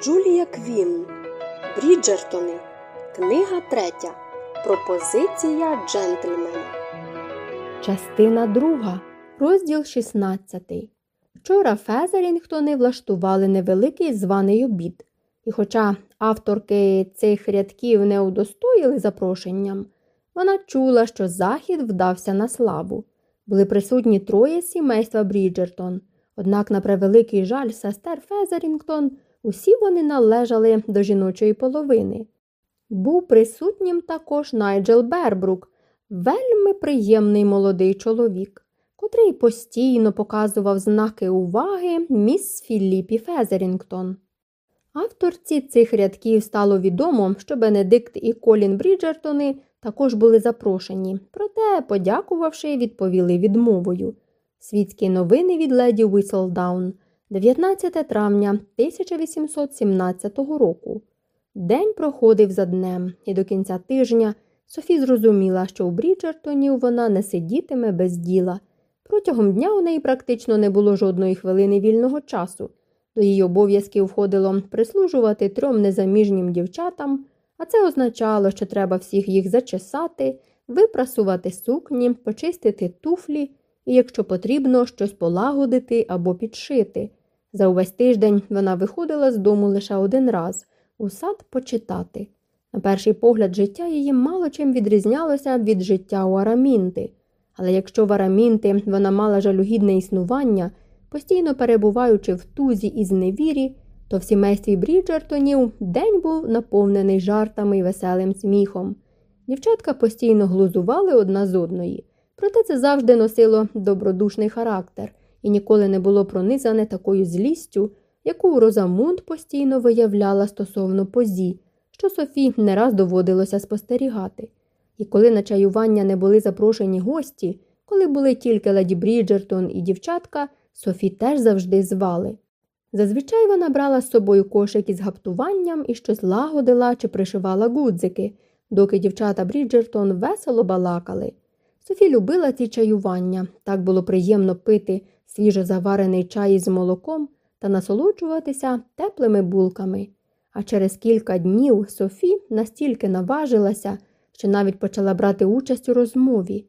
Джулія Квін. Бріджертони. Книга третя. Пропозиція джентльмена. Частина друга. Розділ 16. Вчора Фезерінгтони влаштували невеликий званий обід. І хоча авторки цих рядків не удостоїли запрошенням, вона чула, що захід вдався на славу. Були присутні троє сімейства Бріджертон. Однак, на превеликий жаль, сестер Фезерінгтон, усі вони належали до жіночої половини. Був присутнім також Найджел Бербрук, вельми приємний молодий чоловік, котрий постійно показував знаки уваги міс Філіпі Фезерінгтон. Авторці цих рядків стало відомо, що Бенедикт і Колін Бріджертони також були запрошені, проте, подякувавши, відповіли відмовою. Світські новини від леді Віселдаун 19 травня 1817 року. День проходив за днем, і до кінця тижня Софі зрозуміла, що у Бріджертонів вона не сидітиме без діла. Протягом дня у неї практично не було жодної хвилини вільного часу. До її обов'язків входило прислужувати трьом незаміжнім дівчатам, а це означало, що треба всіх їх зачесати, випрасувати сукні, почистити туфлі і, якщо потрібно, щось полагодити або підшити. За увесь тиждень вона виходила з дому лише один раз у сад почитати. На перший погляд, життя її мало чим відрізнялося від життя у Арамінти. Але якщо в Арамінти вона мала жалюгідне існування, постійно перебуваючи в тузі і зневірі, то в сімействі Бріджертонів день був наповнений жартами і веселим сміхом. Дівчатка постійно глузували одна з одної, проте це завжди носило добродушний характер і ніколи не було пронизане такою злістю, яку Розамунд постійно виявляла стосовно позі, що Софі не раз доводилося спостерігати. І коли на чаювання не були запрошені гості, коли були тільки леді Бріджертон і дівчатка, Софі теж завжди звали. Зазвичай вона брала з собою кошик із гаптуванням і щось лагодила чи пришивала гудзики, доки дівчата Бріджертон весело балакали. Софі любила ці чаювання, так було приємно пити свіжозаварений чай із молоком та насолоджуватися теплими булками. А через кілька днів Софі настільки наважилася, що навіть почала брати участь у розмові.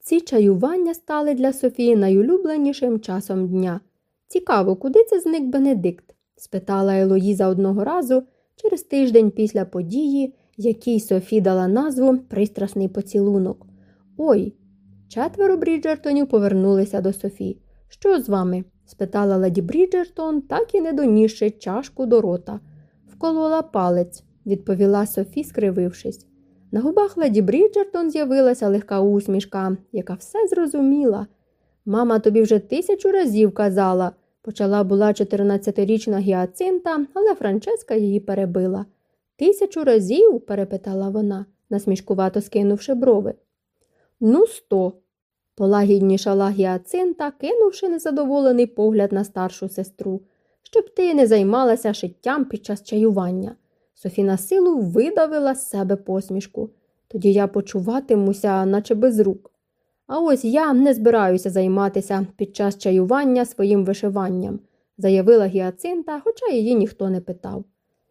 Ці чаювання стали для Софії найулюбленішим часом дня. Цікаво, куди це зник Бенедикт? спитала Елоїза одного разу через тиждень після події, якій Софі дала назву Пристрасний поцілунок. Ой, четверо Бріджертонів повернулися до Софі. Що з вами? спитала леді Бріджертон, так і не донісши чашку до рота. Вколола палець, відповіла Софі, скривившись. На губах леді Бріджертон з'явилася легка усмішка, яка все зрозуміла. Мама тобі вже тисячу разів казала, почала була 14-річна гіацинта, але Франческа її перебила. Тисячу разів? перепитала вона, насмішкувато скинувши брови. Ну, сто, полагіднішала гіацинта, кинувши незадоволений погляд на старшу сестру, щоб ти не займалася шиттям під час чаювання. Софіна силу видавила з себе посмішку. Тоді я почуватимуся, наче без рук. А ось я не збираюся займатися під час чаювання своїм вишиванням, заявила гіацинта, хоча її ніхто не питав.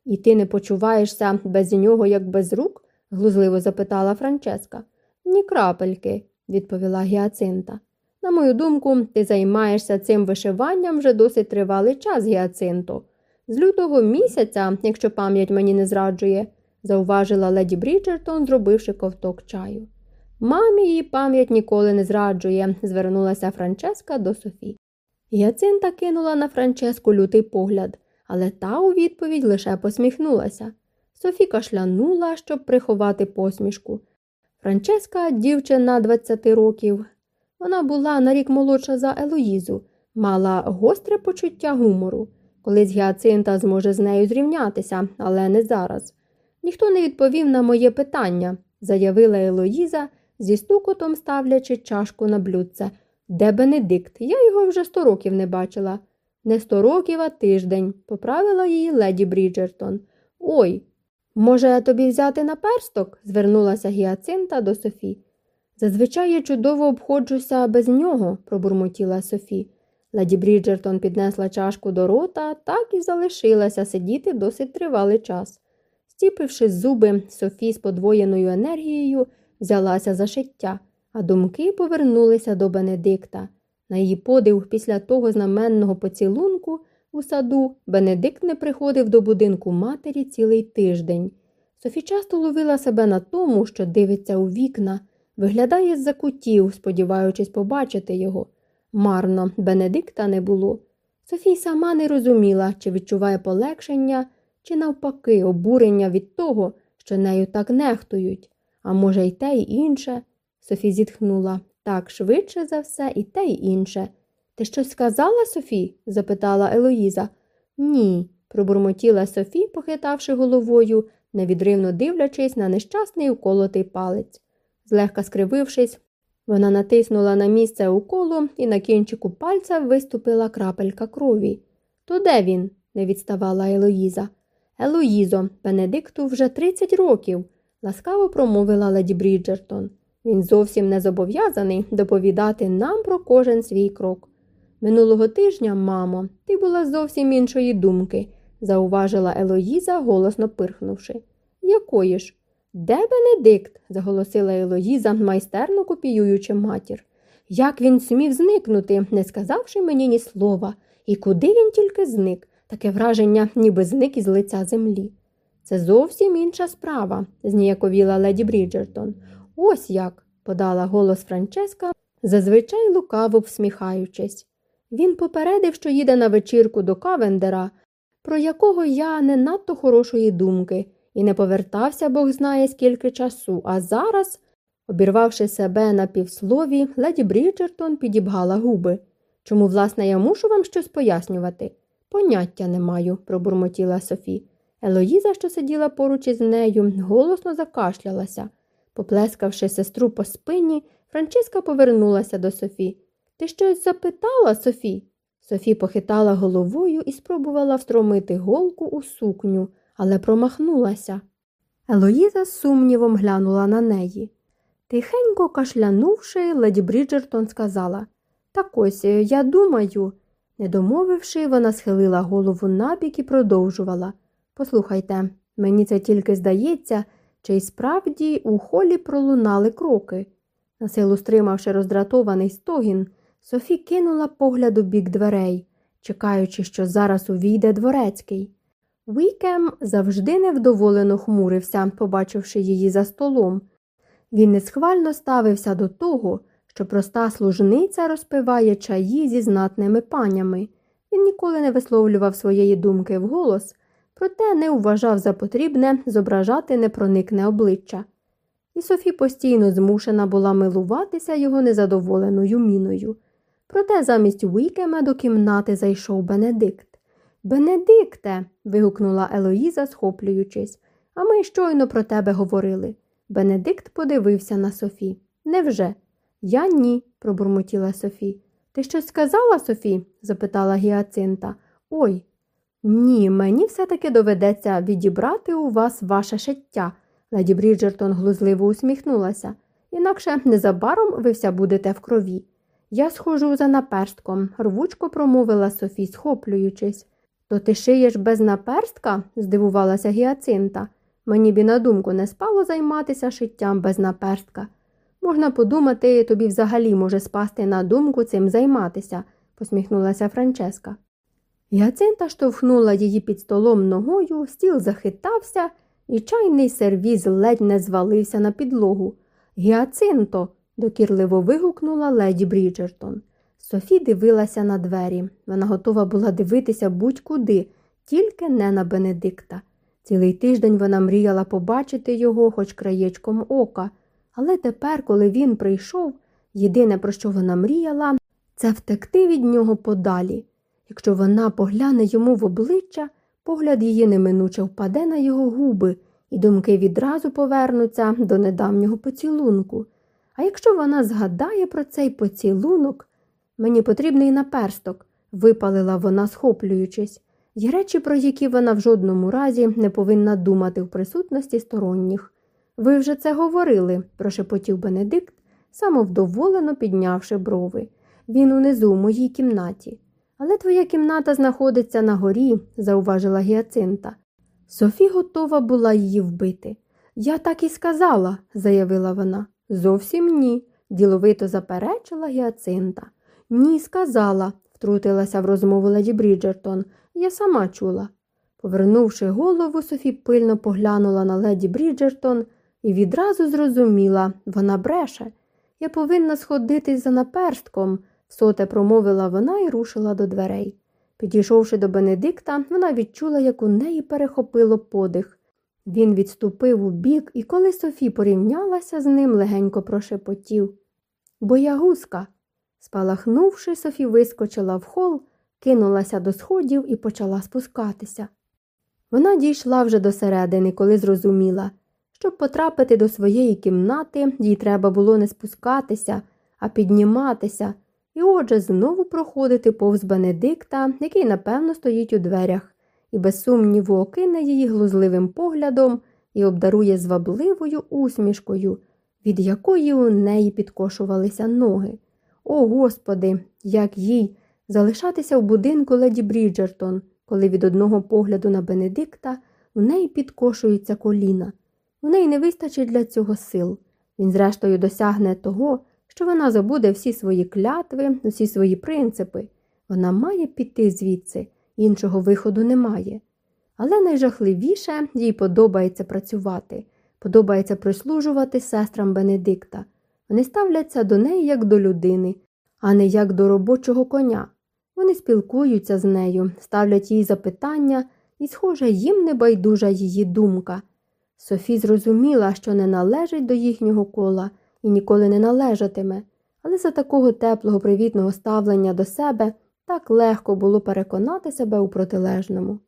І ти не почуваєшся без нього, як без рук? глузливо запитала Франческа. Ні крапельки, відповіла Гіацинта. На мою думку, ти займаєшся цим вишиванням вже досить тривалий час, Гіацинто. З лютого місяця, якщо пам'ять мені не зраджує, зауважила леді Бріджертон, зробивши ковток чаю. Мамі її пам'ять ніколи не зраджує, звернулася Франческа до Софі. Гіацинта кинула на Франческу лютий погляд, але та у відповідь лише посміхнулася. Софі кашлянула, щоб приховати посмішку. Франческа, дівчина 20 років. Вона була на рік молодша за Елоїзу, мала гостре почуття гумору. Колись Гіацинта зможе з нею зрівнятися, але не зараз. Ніхто не відповів на моє питання, заявила Елоїза, зі стукотом ставлячи чашку на блюдце. Де Бенедикт? Я його вже сто років не бачила. Не сто років, а тиждень, поправила її леді Бріджертон. Ой, Може, тобі взяти на персток? звернулася Гіацинта до Софі. Зазвичай я чудово обходжуся без нього, пробурмотіла Софі. Леді Бріджертон піднесла чашку до рота, так і залишилася сидіти досить тривалий час. Стіпивши зуби, Софі з подвоєною енергією взялася за шиття, а думки повернулися до Бенедикта. На її подив, після того знаменного поцілунку у саду Бенедикт не приходив до будинку матері цілий тиждень. Софі часто ловила себе на тому, що дивиться у вікна, виглядає з-за кутів, сподіваючись побачити його. Марно, Бенедикта не було. Софій сама не розуміла, чи відчуває полегшення, чи навпаки обурення від того, що нею так нехтують, а може, й те, й інше. Софі зітхнула так швидше за все, і те, й інше. Ти щось сказала, Софі? запитала Елоїза. Ні, пробурмотіла Софі, похитавши головою, невідривно дивлячись на нещасний уколотий палець. Злегка скривившись, вона натиснула на місце уколу і на кінчику пальця виступила крапелька крові. То де він? не відставала Елоїза. Елоїзо, Бенедикту вже 30 років, ласкаво промовила леді Бріджертон. Він зовсім не зобов'язаний доповідати нам про кожен свій крок. Минулого тижня, мамо, ти була зовсім іншої думки, зауважила Елоїза, голосно пирхнувши. Якої ж? Де Бенедикт? заголосила Елоїза, майстерно копіюючи матір. Як він смів зникнути, не сказавши мені ні слова, і куди він тільки зник, таке враження, ніби зник із лиця землі. Це зовсім інша справа, зніяковіла леді Бріджертон. Ось як, подала голос Франческа, зазвичай лукаво всміхаючись. Він попередив, що їде на вечірку до Кавендера, про якого я не надто хорошої думки, і не повертався Бог знає скільки часу, а зараз, обірвавши себе на півслові, леді Бріджертон підібгала губи. Чому, власне, я мушу вам щось пояснювати? Поняття не маю, пробурмотіла Софі. Елоїза, що сиділа поруч із нею, голосно закашлялася. Поплескавши сестру по спині, Франчиска повернулася до Софі. Ти щось запитала, Софі? Софі похитала головою і спробувала встромити голку у сукню, але промахнулася. Елоїза з сумнівом глянула на неї. Тихенько кашлянувши, леді Бріджертон сказала Так ось, я думаю. Не домовивши, вона схилила голову набік і продовжувала. Послухайте, мені це тільки здається, чи й справді у холі пролунали кроки. Насилу стримавши роздратований стогін, Софі кинула погляд у бік дверей, чекаючи, що зараз увійде дворецький. Вікем завжди невдоволено хмурився, побачивши її за столом. Він несхвально ставився до того, що проста служниця розпиває чаї зі знатними панями. Він ніколи не висловлював своєї думки вголос, проте не вважав за потрібне зображати непроникне обличчя. І Софі постійно змушена була милуватися його незадоволеною міною. Проте замість Уікема до кімнати зайшов Бенедикт. Бенедикте. вигукнула Елоїза, схоплюючись, а ми щойно про тебе говорили. Бенедикт подивився на Софі. Невже? Я ні, пробурмотіла Софі. Ти щось сказала, Софі? запитала Гіацинта. Ой. Ні, мені все-таки доведеться відібрати у вас ваше шиття. Леді Бріджертон глузливо усміхнулася. Інакше незабаром ви вся будете в крові. Я схожу за наперстком, рвучко промовила Софі, схоплюючись. То ти шиєш без наперстка? здивувалася Гіацинта. Мені б і на думку не спало займатися шиттям без наперстка. Можна подумати, тобі взагалі може спасти на думку цим займатися, посміхнулася Франческа. Гіацинта штовхнула її під столом ногою, стіл захитався, і чайний сервіз ледь не звалився на підлогу. Гіацинто. Докірливо вигукнула леді Бріджертон. Софі дивилася на двері. Вона готова була дивитися будь-куди, тільки не на Бенедикта. Цілий тиждень вона мріяла побачити його хоч краєчком ока, але тепер, коли він прийшов, єдине, про що вона мріяла, це втекти від нього подалі. Якщо вона погляне йому в обличчя, погляд її неминуче впаде на його губи, і думки відразу повернуться до недавнього поцілунку. А якщо вона згадає про цей поцілунок, Мені потрібний наперсток, випалила вона, схоплюючись, Є речі, про які вона в жодному разі не повинна думати в присутності сторонніх. Ви вже це говорили, прошепотів Бенедикт, самовдоволено піднявши брови. Він унизу в моїй кімнаті. Але твоя кімната знаходиться на горі, зауважила Гіацинта. Софі готова була її вбити. Я так і сказала, заявила вона. Зовсім ні, діловито заперечила Гіацинта. Ні, сказала, втрутилася в розмову леді Бріджертон. Я сама чула. Повернувши голову, Софі пильно поглянула на леді Бріджертон і відразу зрозуміла вона бреше. Я повинна сходитись за наперстком, соте промовила вона і рушила до дверей. Підійшовши до Бенедикта, вона відчула, як у неї перехопило подих. Він відступив у бік, і коли Софі порівнялася з ним, легенько прошепотів. Боягузка. Спалахнувши, Софі вискочила в хол, кинулася до сходів і почала спускатися. Вона дійшла вже до середини, коли зрозуміла, щоб потрапити до своєї кімнати, їй треба було не спускатися, а підніматися, і отже знову проходити повз Бенедикта, який, напевно, стоїть у дверях, і без сумніву окине її глузливим поглядом і обдарує звабливою усмішкою, від якої у неї підкошувалися ноги. О, Господи, як їй залишатися в будинку леді Бріджертон, коли від одного погляду на Бенедикта у неї підкошуються коліна. У неї не вистачить для цього сил. Він, зрештою, досягне того, що вона забуде всі свої клятви, всі свої принципи. Вона має піти звідси, іншого виходу немає. Але найжахливіше їй подобається працювати, подобається прислужувати сестрам Бенедикта. Вони ставляться до неї як до людини, а не як до робочого коня. Вони спілкуються з нею, ставлять їй запитання, і, схоже, їм не байдужа її думка. Софі зрозуміла, що не належить до їхнього кола і ніколи не належатиме, але за такого теплого привітного ставлення до себе так легко було переконати себе у протилежному.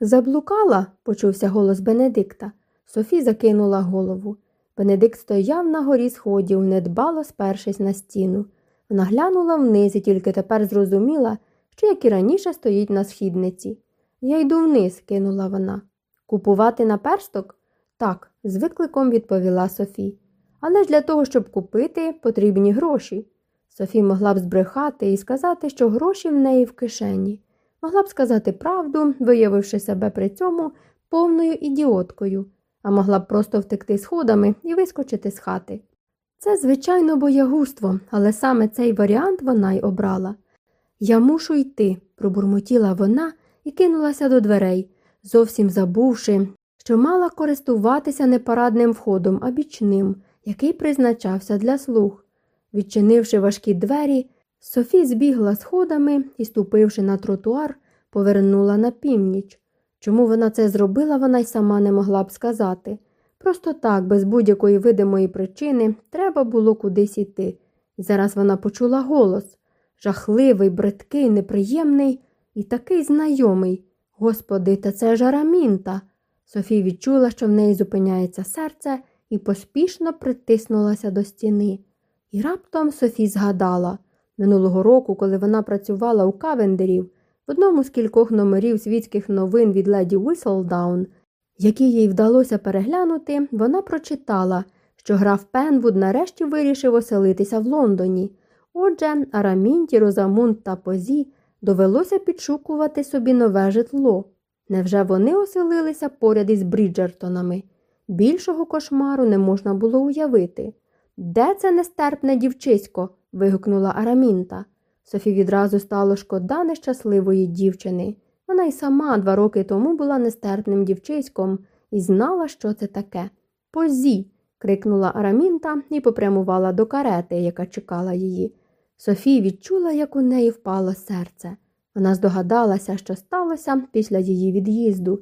Заблукала, почувся голос Бенедикта. Софі закинула голову. Бенедикт стояв на горі сходів, недбало спершись на стіну. Вона глянула вниз і тільки тепер зрозуміла, що, як і раніше, стоїть на східниці. Я йду вниз, кинула вона. Купувати на персток? Так, з викликом відповіла Софі. Але ж для того, щоб купити, потрібні гроші. Софі могла б збрехати і сказати, що гроші в неї в кишені. Могла б сказати правду, виявивши себе при цьому повною ідіоткою, а могла б просто втекти сходами і вискочити з хати. Це, звичайно, боягузтво, але саме цей варіант вона й обрала. Я мушу йти, пробурмотіла вона і кинулася до дверей, зовсім забувши, що мала користуватися не парадним входом, а бічним, який призначався для слуг. Відчинивши важкі двері, Софі збігла сходами і, ступивши на тротуар, повернула на північ. Чому вона це зробила, вона й сама не могла б сказати. Просто так, без будь-якої видимої причини, треба було кудись іти. І зараз вона почула голос жахливий, бридкий, неприємний і такий знайомий. Господи, та це ж Арамінта. Софія відчула, що в неї зупиняється серце, і поспішно притиснулася до стіни. І раптом Софі згадала минулого року, коли вона працювала у Кавендерів, в одному з кількох номерів світських новин від леді Уіселдаун, які їй вдалося переглянути, вона прочитала, що граф Пенвуд нарешті вирішив оселитися в Лондоні. Отже, Арамінті, Розамунд та Позі довелося підшукувати собі нове житло. Невже вони оселилися поряд із Бріджертонами? Більшого кошмару не можна було уявити. Де це нестерпне дівчисько? вигукнула Арамінта. Софі відразу стало шкода нещасливої дівчини. Вона й сама два роки тому була нестерпним дівчиськом і знала, що це таке. Позі. крикнула Арамінта і попрямувала до карети, яка чекала її. Софія відчула, як у неї впало серце. Вона здогадалася, що сталося після її від'їзду.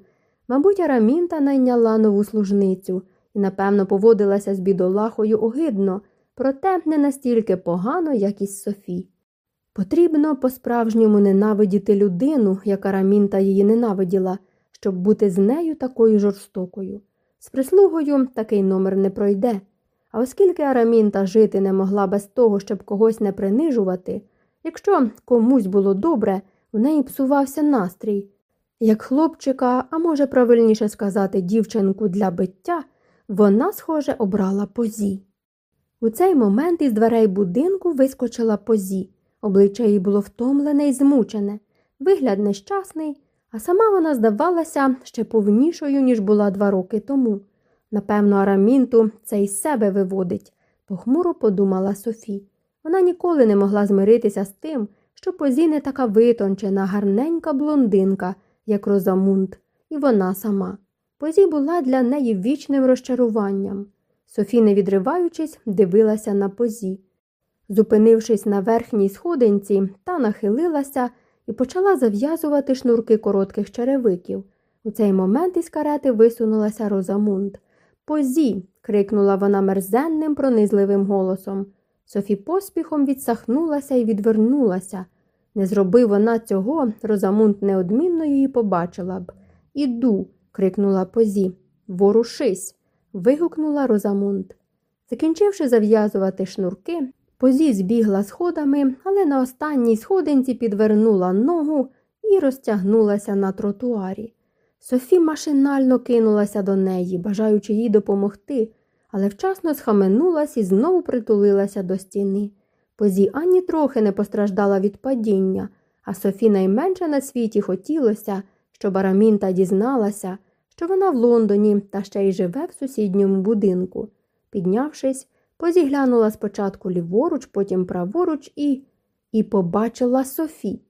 Мабуть, Арамінта найняла нову служницю і, напевно, поводилася з бідолахою огидно, проте не настільки погано, як із Софі. Потрібно по-справжньому ненавидіти людину, як Арамінта її ненавиділа, щоб бути з нею такою жорстокою. З прислугою такий номер не пройде. А оскільки Арамінта жити не могла без того, щоб когось не принижувати, якщо комусь було добре, у неї псувався настрій. Як хлопчика, а може правильніше сказати, дівчинку для биття, вона, схоже, обрала позі. У цей момент із дверей будинку вискочила позі. Обличчя її було втомлене і змучене, вигляд нещасний, а сама вона здавалася ще повнішою, ніж була два роки тому. Напевно, Арамінту це із себе виводить, похмуро подумала Софі. Вона ніколи не могла змиритися з тим, що позі не така витончена, гарненька блондинка, як Розамунд, і вона сама. Позі була для неї вічним розчаруванням. Софі, не відриваючись, дивилася на позі. Зупинившись на верхній сходинці, та нахилилася і почала зав'язувати шнурки коротких черевиків. У цей момент із карети висунулася Розамунд. Позі. крикнула вона мерзенним, пронизливим голосом. Софі поспіхом відсахнулася і відвернулася. Не зробив вона цього, Розамунд неодмінно її побачила б. Іду. Крикнула позі. Ворушись. вигукнула Розамунд. Закінчивши зав'язувати шнурки, позі збігла сходами, але на останній сходинці підвернула ногу і розтягнулася на тротуарі. Софі машинально кинулася до неї, бажаючи їй допомогти, але вчасно схаменулась і знову притулилася до стіни. Позі ані трохи не постраждала від падіння, а Софі найменше на світі хотілося, щоб Арамінта дізналася, що вона в Лондоні та ще й живе в сусідньому будинку. Піднявшись, позі глянула спочатку ліворуч, потім праворуч і і побачила Софі.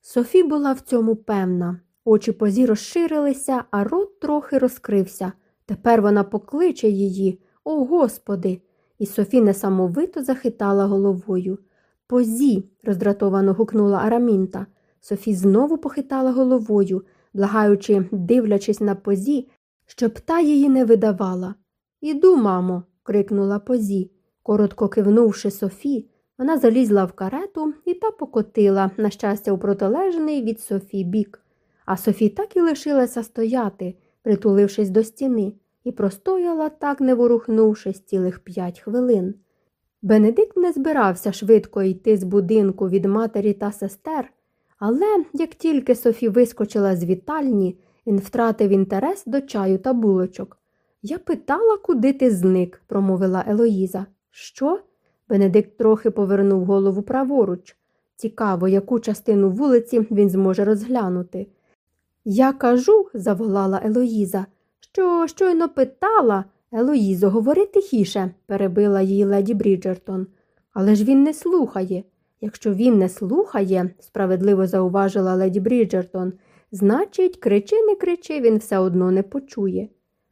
Софі була в цьому певна. Очі позі розширилися, а рот трохи розкрився. Тепер вона покличе її, о Господи. І Софі несамовито захитала головою. Позі, роздратовано гукнула Арамінта. Софі знову похитала головою, благаючи, дивлячись на позі, щоб та її не видавала. Іду, мамо, крикнула позі. Коротко кивнувши Софі, вона залізла в карету і та покотила, на щастя, у протилежний від Софі бік. А Софі так і лишилася стояти, притулившись до стіни, і простояла так, не ворухнувшись цілих п'ять хвилин. Бенедикт не збирався швидко йти з будинку від матері та сестер, але як тільки Софі вискочила з вітальні, він втратив інтерес до чаю та булочок. Я питала, куди ти зник, промовила Елоїза. Що? Бенедикт трохи повернув голову праворуч. Цікаво, яку частину вулиці він зможе розглянути. Я кажу, заволала Елоїза, що щойно питала. Елоїзо, говори тихіше, перебила її леді Бріджертон. Але ж він не слухає. Якщо він не слухає, справедливо зауважила леді Бріджертон, значить, кричи, не кричи, він все одно не почує.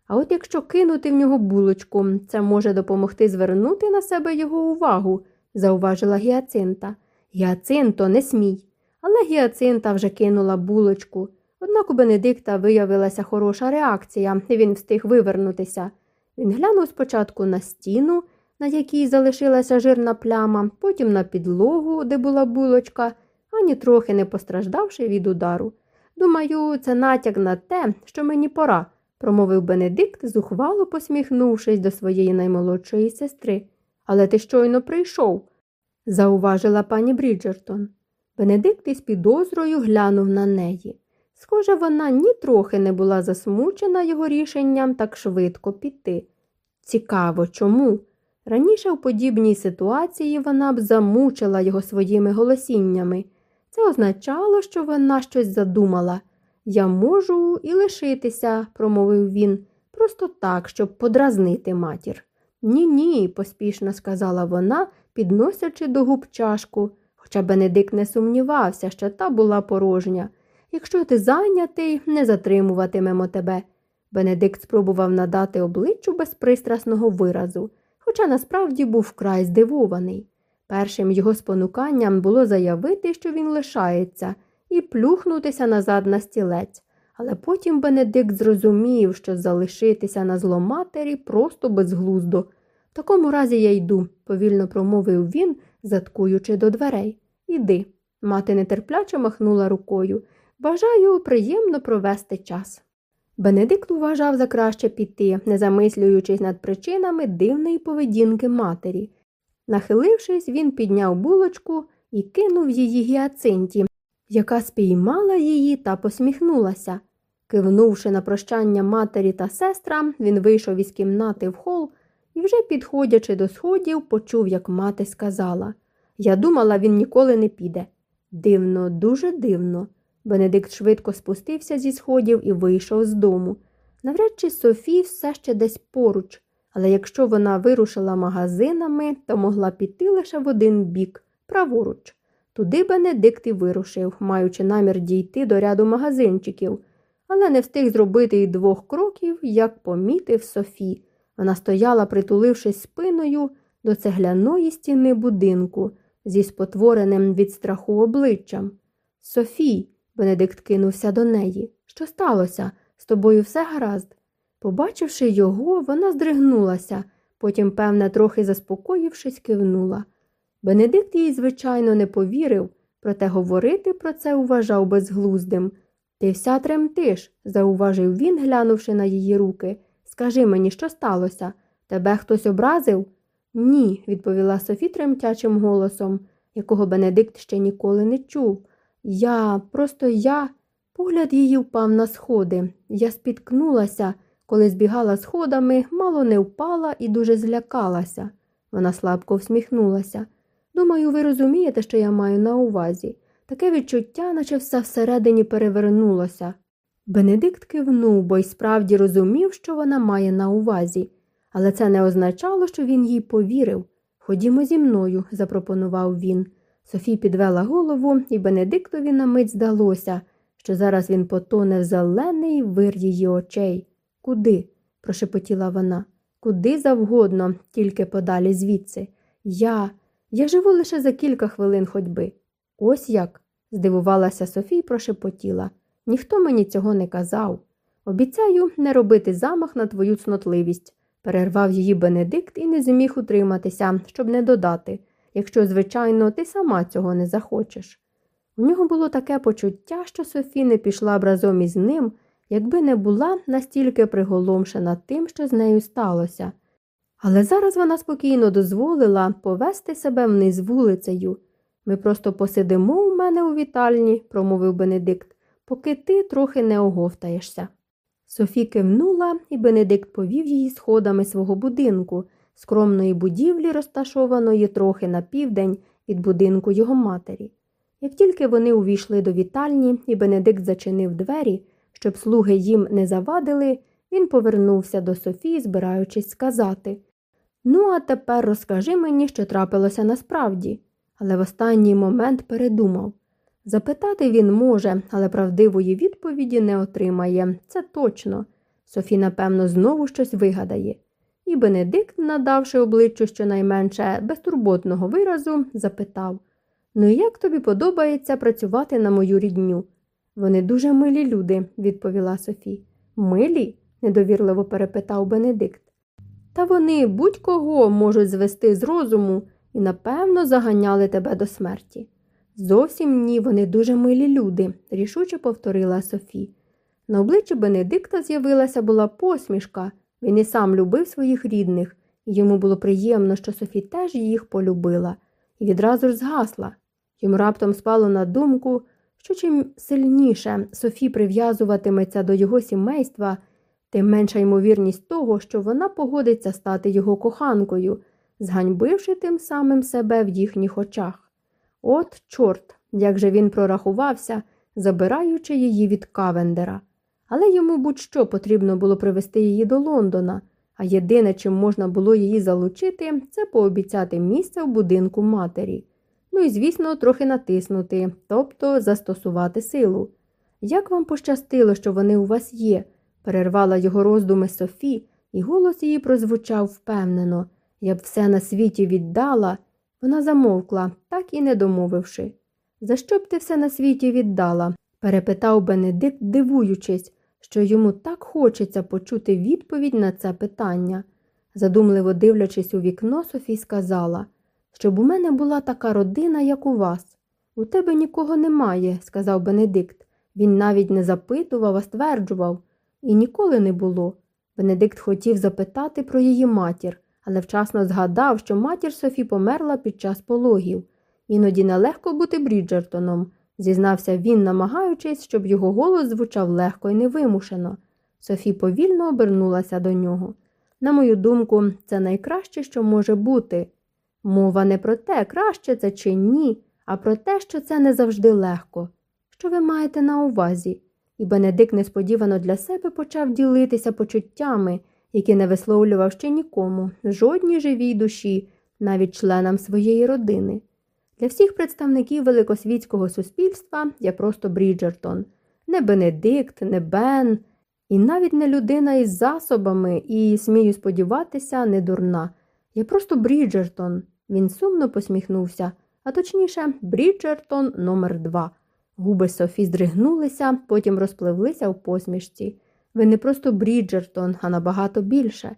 А от якщо кинути в нього булочку, це може допомогти звернути на себе його увагу, зауважила Гіацинта. Гіацинто, не смій. Але Гіацинта вже кинула булочку. Однак у Бенедикта виявилася хороша реакція, і він встиг вивернутися. Він глянув спочатку на стіну, на якій залишилася жирна пляма, потім на підлогу, де була булочка, ані трохи не постраждавши від удару. Думаю, це натяк на те, що мені пора, промовив Бенедикт, зухвало посміхнувшись до своєї наймолодшої сестри. Але ти щойно прийшов, зауважила пані Бріджертон. Бенедикт із підозрою глянув на неї. Схоже, вона нітрохи не була засмучена його рішенням так швидко піти. Цікаво, чому? Раніше у подібній ситуації вона б замучила його своїми голосіннями. Це означало, що вона щось задумала. Я можу і лишитися, промовив він, просто так, щоб подразнити матір. Ні, ні, поспішно сказала вона, підносячи до губ чашку, хоча Бенедикт не сумнівався, що та була порожня. Якщо ти зайнятий, не затримуватимемо тебе. Бенедикт спробував надати обличчю безпристрасного виразу, хоча насправді був вкрай здивований. Першим його спонуканням було заявити, що він лишається, і плюхнутися назад на стілець, але потім Бенедикт зрозумів, що залишитися на зломатері просто безглуздо. В такому разі я йду, повільно промовив він, заткуючи до дверей. Іди. Мати нетерпляче махнула рукою. Бажаю приємно провести час. Бенедикт вважав за краще піти, не замислюючись над причинами дивної поведінки матері. Нахилившись, він підняв булочку і кинув її гіацинті, яка спіймала її та посміхнулася. Кивнувши на прощання матері та сестрам, він вийшов із кімнати в хол і, вже підходячи до сходів, почув, як мати сказала Я думала, він ніколи не піде. Дивно, дуже дивно. Бенедикт швидко спустився зі сходів і вийшов з дому. Навряд чи Софі все ще десь поруч, але якщо вона вирушила магазинами, то могла піти лише в один бік, праворуч. Туди Бенедикт і вирушив, маючи намір дійти до ряду магазинчиків, але не встиг зробити й двох кроків, як помітив Софі. Вона стояла, притулившись спиною до цегляної стіни будинку зі спотвореним від страху обличчям. Софій, Бенедикт кинувся до неї. Що сталося? З тобою все гаразд? Побачивши його, вона здригнулася, потім, певне, трохи заспокоївшись, кивнула. Бенедикт їй, звичайно, не повірив, проте говорити про це вважав безглуздим. Ти вся тремтиш, зауважив він, глянувши на її руки. Скажи мені, що сталося? Тебе хтось образив? Ні, відповіла Софі тремтячим голосом, якого Бенедикт ще ніколи не чув. Я, просто я. Погляд її впав на сходи. Я спіткнулася, коли збігала сходами, мало не впала і дуже злякалася. Вона слабко всміхнулася. Думаю, ви розумієте, що я маю на увазі. Таке відчуття, наче все всередині перевернулося. Бенедикт кивнув, бо й справді розумів, що вона має на увазі, але це не означало, що він їй повірив. Ходімо зі мною, запропонував він. Софі підвела голову, і Бенедиктові на мить здалося, що зараз він потоне в зелений вир її очей. Куди? прошепотіла вона. Куди завгодно, тільки подалі звідси. Я. Я живу лише за кілька хвилин ходьби. Ось як, здивувалася Софі і прошепотіла. Ніхто мені цього не казав. Обіцяю не робити замах на твою цнотливість, перервав її Бенедикт і не зміг утриматися, щоб не додати, якщо, звичайно, ти сама цього не захочеш. У нього було таке почуття, що Софі не пішла б разом із ним, якби не була настільки приголомшена тим, що з нею сталося. Але зараз вона спокійно дозволила повести себе вниз вулицею. Ми просто посидимо у мене у вітальні, промовив Бенедикт, поки ти трохи не оговтаєшся. Софі кивнула, і Бенедикт повів її сходами свого будинку, скромної будівлі, розташованої трохи на південь від будинку його матері. Як тільки вони увійшли до вітальні, і Бенедикт зачинив двері, щоб слуги їм не завадили, він повернувся до Софії, збираючись сказати Ну, а тепер розкажи мені, що трапилося насправді, але в останній момент передумав. Запитати він може, але правдивої відповіді не отримає, це точно. Софі, напевно, знову щось вигадає. І Бенедикт, надавши обличчю щонайменше безтурботного виразу, запитав Ну, як тобі подобається працювати на мою рідню? Вони дуже милі люди, відповіла Софі. Милі? недовірливо перепитав Бенедикт. Та вони будь-кого можуть звести з розуму і, напевно, заганяли тебе до смерті. Зовсім ні, вони дуже милі люди, рішуче повторила Софі. На обличчі Бенедикта з'явилася була посмішка. Він і сам любив своїх рідних, і йому було приємно, що Софі теж їх полюбила, і відразу ж згасла. Йому раптом спало на думку, що чим сильніше Софі прив'язуватиметься до його сімейства, тим менша ймовірність того, що вона погодиться стати його коханкою, зганьбивши тим самим себе в їхніх очах. От, чорт, як же він прорахувався, забираючи її від Кавендера. Але йому будь-що потрібно було привезти її до Лондона, а єдине, чим можна було її залучити, це пообіцяти місце в будинку матері. Ну і, звісно, трохи натиснути, тобто застосувати силу. Як вам пощастило, що вони у вас є? перервала його роздуми Софі, і голос її прозвучав впевнено. Я б все на світі віддала. Вона замовкла, так і не домовивши. За що б ти все на світі віддала? перепитав Бенедикт, дивуючись, що йому так хочеться почути відповідь на це питання. Задумливо дивлячись у вікно, Софі сказала, щоб у мене була така родина, як у вас. У тебе нікого немає, сказав Бенедикт. Він навіть не запитував, а стверджував. І ніколи не було. Бенедикт хотів запитати про її матір, але вчасно згадав, що матір Софі померла під час пологів. Іноді нелегко бути Бріджертоном, зізнався він, намагаючись, щоб його голос звучав легко і невимушено. Софі повільно обернулася до нього. На мою думку, це найкраще, що може бути. Мова не про те, краще це чи ні, а про те, що це не завжди легко. Що ви маєте на увазі? І Бенедикт несподівано для себе почав ділитися почуттями, які не висловлював ще нікому, жодній живій душі, навіть членам своєї родини. Для всіх представників великосвітського суспільства я просто Бріджертон, не Бенедикт, не Бен, і навіть не людина із засобами, і, смію сподіватися, не дурна. Я просто Бріджертон. Він сумно посміхнувся, а точніше, Бріджертон номер два. Губи Софі здригнулися, потім розпливлися в посмішці. Ви не просто Бріджертон, а набагато більше.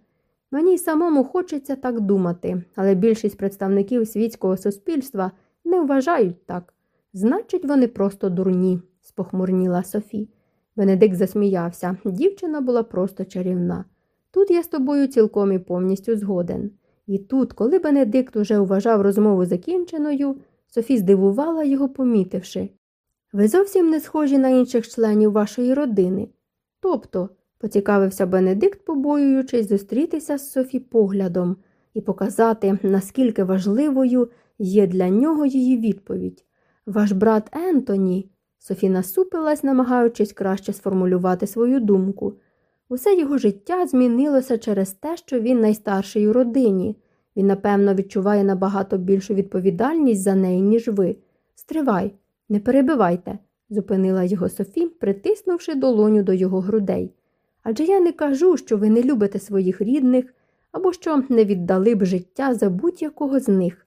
Мені й самому хочеться так думати, але більшість представників світського суспільства не вважають так. Значить, вони просто дурні, спохмурніла Софі. Бенедикт засміявся. Дівчина була просто чарівна. Тут я з тобою цілком і повністю згоден. І тут, коли Бенедикт уже вважав розмову закінченою, Софі здивувала його, помітивши. Ви зовсім не схожі на інших членів вашої родини. Тобто, поцікавився Бенедикт, побоюючись зустрітися з Софі поглядом і показати, наскільки важливою є для нього її відповідь. Ваш брат Ентоні. Софі насупилась, намагаючись краще сформулювати свою думку. Усе його життя змінилося через те, що він найстарший у родині. Він, напевно, відчуває набагато більшу відповідальність за неї, ніж ви. Стривай, не перебивайте, зупинила його Софі, притиснувши долоню до його грудей. Адже я не кажу, що ви не любите своїх рідних або що не віддали б життя за будь-якого з них.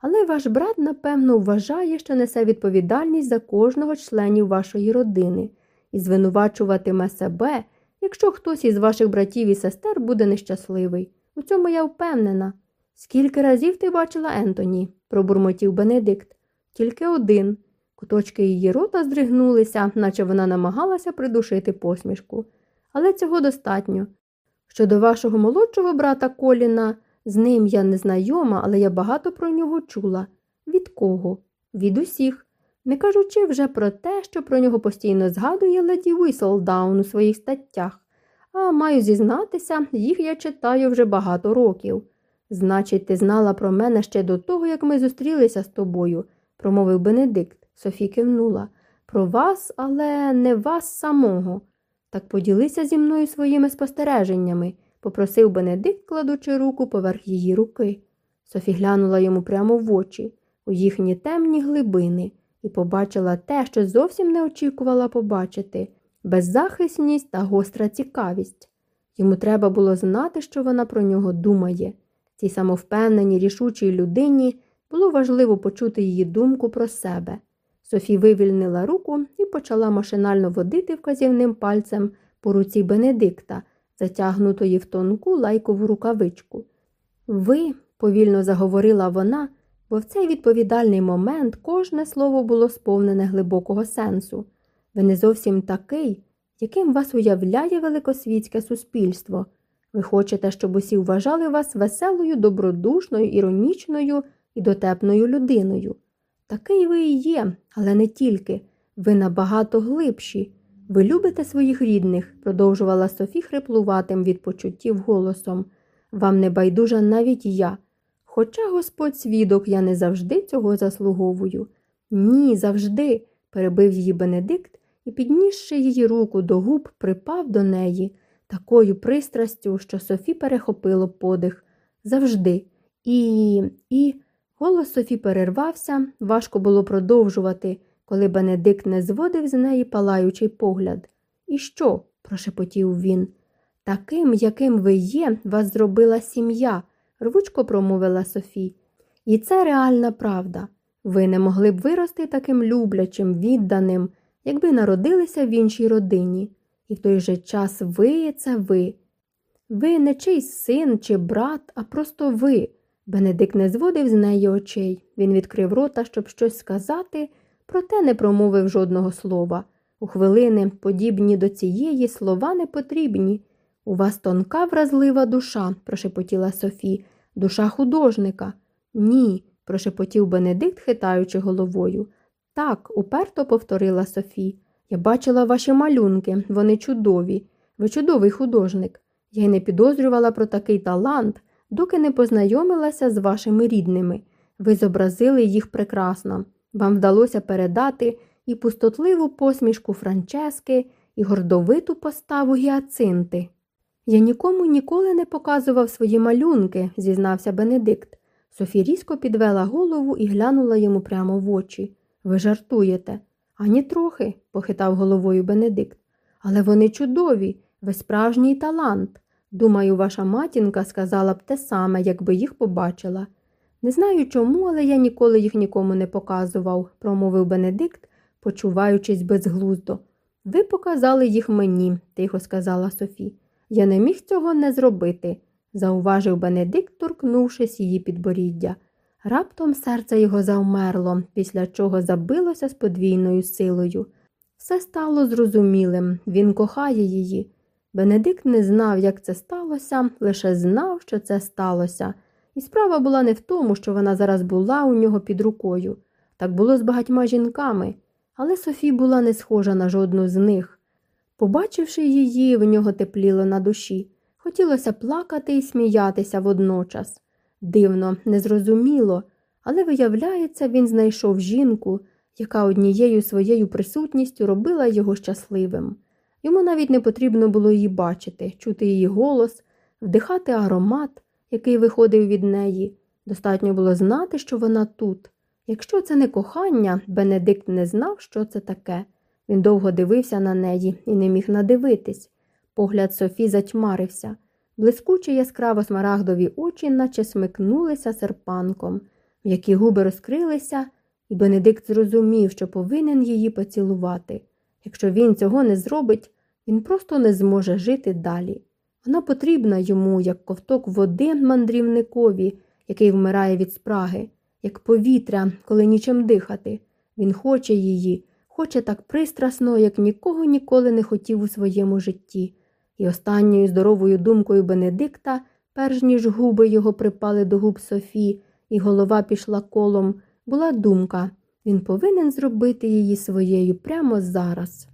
Але ваш брат, напевно, вважає, що несе відповідальність за кожного членів вашої родини і звинувачуватиме себе, якщо хтось із ваших братів і сестер буде нещасливий. У цьому я впевнена. Скільки разів ти бачила Ентоні? пробурмотів Бенедикт. Тільки один. Куточки її рота здригнулися, наче вона намагалася придушити посмішку. Але цього достатньо. Щодо вашого молодшого брата Коліна, з ним я не знайома, але я багато про нього чула. Від кого? Від усіх. Не кажучи вже про те, що про нього постійно згадує леді Віселдаун у своїх статтях, а маю зізнатися, їх я читаю вже багато років. Значить, ти знала про мене ще до того, як ми зустрілися з тобою, промовив Бенедикт. Софі кивнула. Про вас, але не вас самого. Так поділися зі мною своїми спостереженнями, попросив Бенедикт, кладучи руку поверх її руки. Софі глянула йому прямо в очі, у їхні темні глибини, і побачила те, що зовсім не очікувала побачити беззахисність та гостра цікавість. Йому треба було знати, що вона про нього думає. Цій самовпевненій, рішучій людині було важливо почути її думку про себе. Софі вивільнила руку і почала машинально водити вказівним пальцем по руці Бенедикта, затягнутої в тонку лайкову рукавичку. Ви, повільно заговорила вона, бо в цей відповідальний момент кожне слово було сповнене глибокого сенсу. Ви не зовсім такий, яким вас уявляє великосвітське суспільство. Ви хочете, щоб усі вважали вас веселою, добродушною, іронічною і дотепною людиною. Такий ви і є, але не тільки. Ви набагато глибші. Ви любите своїх рідних, продовжувала Софі хриплуватим від почуттів голосом. Вам не байдужа навіть я. Хоча Господь свідок, я не завжди цього заслуговую. Ні, завжди, перебив її Бенедикт і, піднісши її руку до губ, припав до неї такою пристрастю, що Софі перехопило подих. Завжди. І. і. Голос Софі перервався, важко було продовжувати, коли Бенедикт не зводив з неї палаючий погляд. І що? прошепотів він. Таким, яким ви є, вас зробила сім'я, рвучко промовила Софі. І це реальна правда. Ви не могли б вирости таким люблячим, відданим, якби народилися в іншій родині. І в той же час ви це ви. Ви не чийсь син чи брат, а просто ви. Бенедикт не зводив з неї очей. Він відкрив рота, щоб щось сказати, проте не промовив жодного слова. У хвилини, подібні до цієї, слова не потрібні. У вас тонка вразлива душа, прошепотіла Софі, душа художника. Ні, прошепотів Бенедикт, хитаючи головою. Так, уперто повторила Софі. Я бачила ваші малюнки, вони чудові. Ви чудовий художник. Я й не підозрювала про такий талант. доки не познайомилася з вашими рідними. Ви зобразили їх прекрасно. Вам вдалося передати і пустотливу посмішку Франчески, і гордовиту поставу гіацинти. Я нікому ніколи не показував свої малюнки, зізнався Бенедикт. Софі різко підвела голову і глянула йому прямо в очі. Ви жартуєте? Ані трохи, похитав головою Бенедикт. Але вони чудові, ви справжній талант. Думаю, ваша матінка сказала б те саме, якби їх побачила. Не знаю чому, але я ніколи їх нікому не показував, промовив Бенедикт, почуваючись безглуздо. Ви показали їх мені, тихо сказала Софі. Я не міг цього не зробити, зауважив Бенедикт, торкнувшись її підборіддя. Раптом серце його завмерло, після чого забилося з подвійною силою. Все стало зрозумілим, він кохає її. Бенедикт не знав, як це сталося, лише знав, що це сталося. І справа була не в тому, що вона зараз була у нього під рукою. Так було з багатьма жінками, але Софі була не схожа на жодну з них. Побачивши її, в нього тепліло на душі. Хотілося плакати і сміятися водночас. Дивно, незрозуміло, але, виявляється, він знайшов жінку, яка однією своєю присутністю робила його щасливим. Йому навіть не потрібно було її бачити, чути її голос, вдихати аромат, який виходив від неї. Достатньо було знати, що вона тут. Якщо це не кохання, Бенедикт не знав, що це таке. Він довго дивився на неї і не міг надивитись. Погляд Софі затьмарився. Блискучі яскраво смарагдові очі, наче смикнулися серпанком, м'які губи розкрилися, і Бенедикт зрозумів, що повинен її поцілувати. Якщо він цього не зробить, він просто не зможе жити далі. Вона потрібна йому, як ковток води мандрівникові, який вмирає від спраги, як повітря, коли нічим дихати. Він хоче її, хоче так пристрасно, як нікого ніколи не хотів у своєму житті. І останньою здоровою думкою Бенедикта, перш ніж губи його припали до губ Софі, і голова пішла колом, була думка він повинен зробити її своєю прямо зараз.